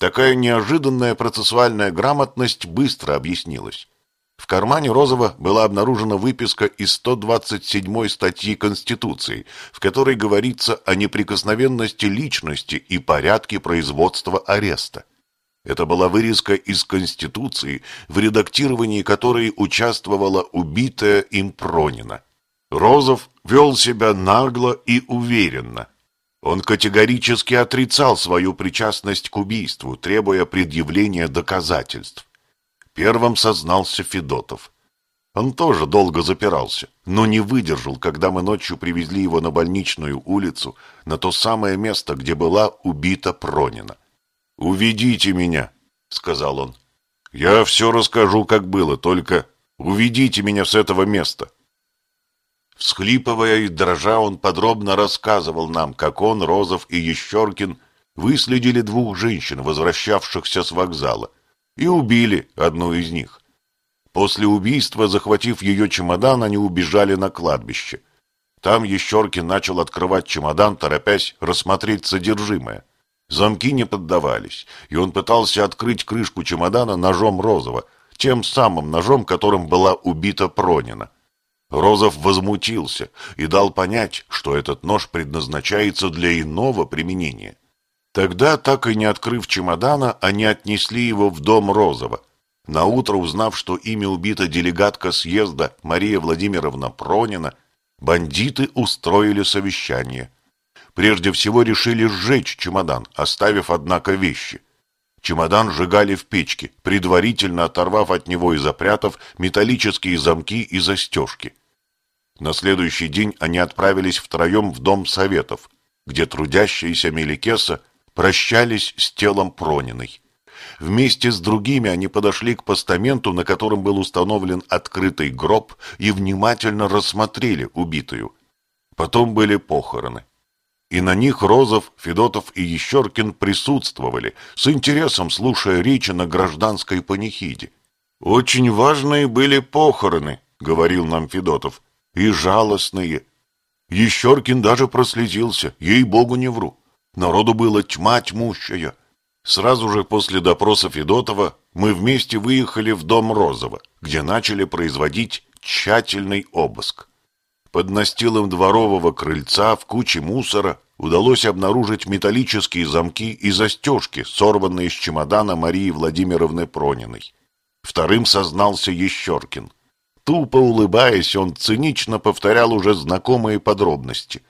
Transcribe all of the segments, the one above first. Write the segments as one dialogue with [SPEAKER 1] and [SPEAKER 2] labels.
[SPEAKER 1] Такая неожиданная процессуальная грамотность быстро объяснилась. В кармане Розова была обнаружена выписка из 127 статьи Конституции, в которой говорится о неприкосновенности личности и порядке производства ареста. Это была вырезка из Конституции, в редактировании которой участвовала убитая им Пронина. Розов вел себя нагло и уверенно. Он категорически отрицал свою причастность к убийству, требуя предъявления доказательств. Первым сознался Федотов. Он тоже долго запирался, но не выдержал, когда мы ночью привезли его на больничную улицу, на то самое место, где была убита Пронина. «Уведите меня», — сказал он. «Я все расскажу, как было, только уведите меня с этого места». Всхлипывая и дрожа, он подробно рассказывал нам, как он, Розов и Ещеркин выследили двух женщин, возвращавшихся с вокзала, и убили одну из них. После убийства, захватив ее чемодан, они убежали на кладбище. Там Ещеркин начал открывать чемодан, торопясь рассмотреть содержимое. Замки не поддавались, и он пытался открыть крышку чемодана ножом Розова, тем самым ножом, которым была убита Пронина. Розов возмутился и дал понять, что этот нож предназначается для иного применения. Тогда, так и не открыв чемодана, они отнесли его в дом Розова. Наутро, узнав, что ими убита делегатка съезда Мария Владимировна Пронина, бандиты устроили совещание. Прежде всего решили сжечь чемодан, оставив, однако, вещи. Чемодан сжигали в печке, предварительно оторвав от него и запрятав металлические замки и застежки. На следующий день они отправились втроем в Дом Советов, где трудящиеся Меликеса прощались с телом Прониной. Вместе с другими они подошли к постаменту, на котором был установлен открытый гроб, и внимательно рассмотрели убитую. Потом были похороны. И на них Розов, Федотов и Ещеркин присутствовали, с интересом слушая речи на гражданской панихиде. «Очень важные были похороны», — говорил нам Федотов, — «и жалостные». Ещеркин даже прослезился, ей-богу не вру. Народу было тьма тьмущая. Сразу же после допроса Федотова мы вместе выехали в дом Розова, где начали производить тщательный обыск. Под настилом дворового крыльца в куче мусора удалось обнаружить металлические замки и застежки, сорванные с чемодана Марии Владимировны Прониной. Вторым сознался Ещеркин. Тупо улыбаясь, он цинично повторял уже знакомые подробности.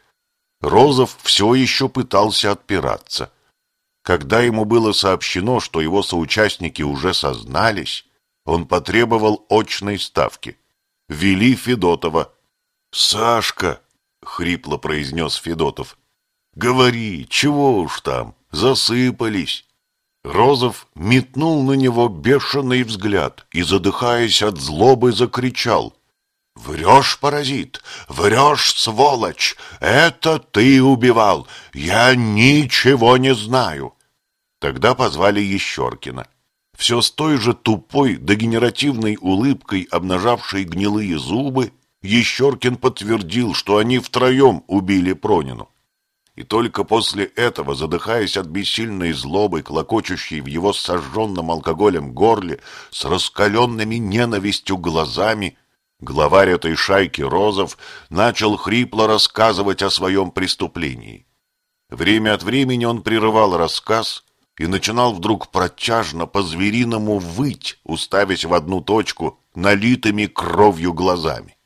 [SPEAKER 1] Розов все еще пытался отпираться. Когда ему было сообщено, что его соучастники уже сознались, он потребовал очной ставки. Вели Федотова, «Сашка!» — хрипло произнес Федотов. «Говори, чего уж там, засыпались!» Розов метнул на него бешеный взгляд и, задыхаясь от злобы, закричал. «Врешь, паразит! Врешь, сволочь! Это ты убивал! Я ничего не знаю!» Тогда позвали Ещеркина. Все с той же тупой, дегенеративной улыбкой, обнажавшей гнилые зубы, Ещеркин подтвердил, что они втроем убили Пронину. И только после этого, задыхаясь от бессильной злобы, клокочущей в его сожженном алкоголем горле, с раскаленными ненавистью глазами, главарь этой шайки Розов начал хрипло рассказывать о своем преступлении. Время от времени он прерывал рассказ и начинал вдруг протяжно по-звериному выть, уставясь в одну точку налитыми кровью глазами.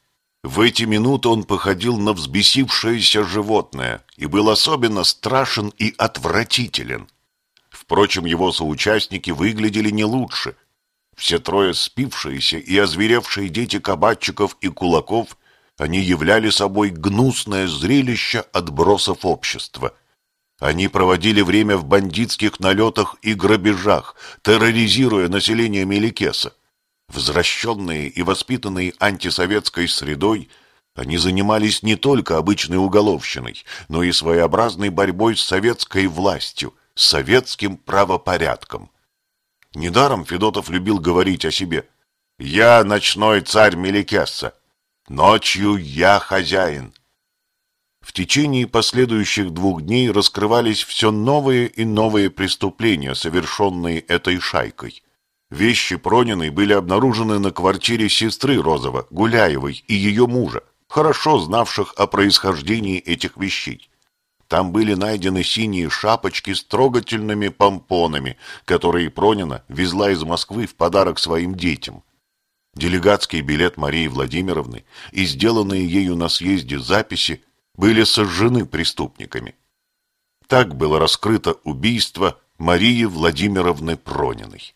[SPEAKER 1] В эти минуты он походил на взбесившееся животное и был особенно страшен и отвратителен. Впрочем, его соучастники выглядели не лучше. Все трое спившиеся и озверевшие дети кабачиков и кулаков, они являли собой гнусное зрелище отбросов общества. Они проводили время в бандитских налетах и грабежах, терроризируя население Меликеса. Возвращенные и воспитанные антисоветской средой, они занимались не только обычной уголовщиной, но и своеобразной борьбой с советской властью, с советским правопорядком. Недаром Федотов любил говорить о себе. «Я ночной царь Меликесса. Ночью я хозяин». В течение последующих двух дней раскрывались все новые и новые преступления, совершенные этой шайкой. Вещи Прониной были обнаружены на квартире сестры Розова, Гуляевой и ее мужа, хорошо знавших о происхождении этих вещей. Там были найдены синие шапочки с трогательными помпонами, которые Пронина везла из Москвы в подарок своим детям. Делегатский билет Марии Владимировны и сделанные ею на съезде записи были сожжены преступниками. Так было раскрыто убийство Марии Владимировны Прониной.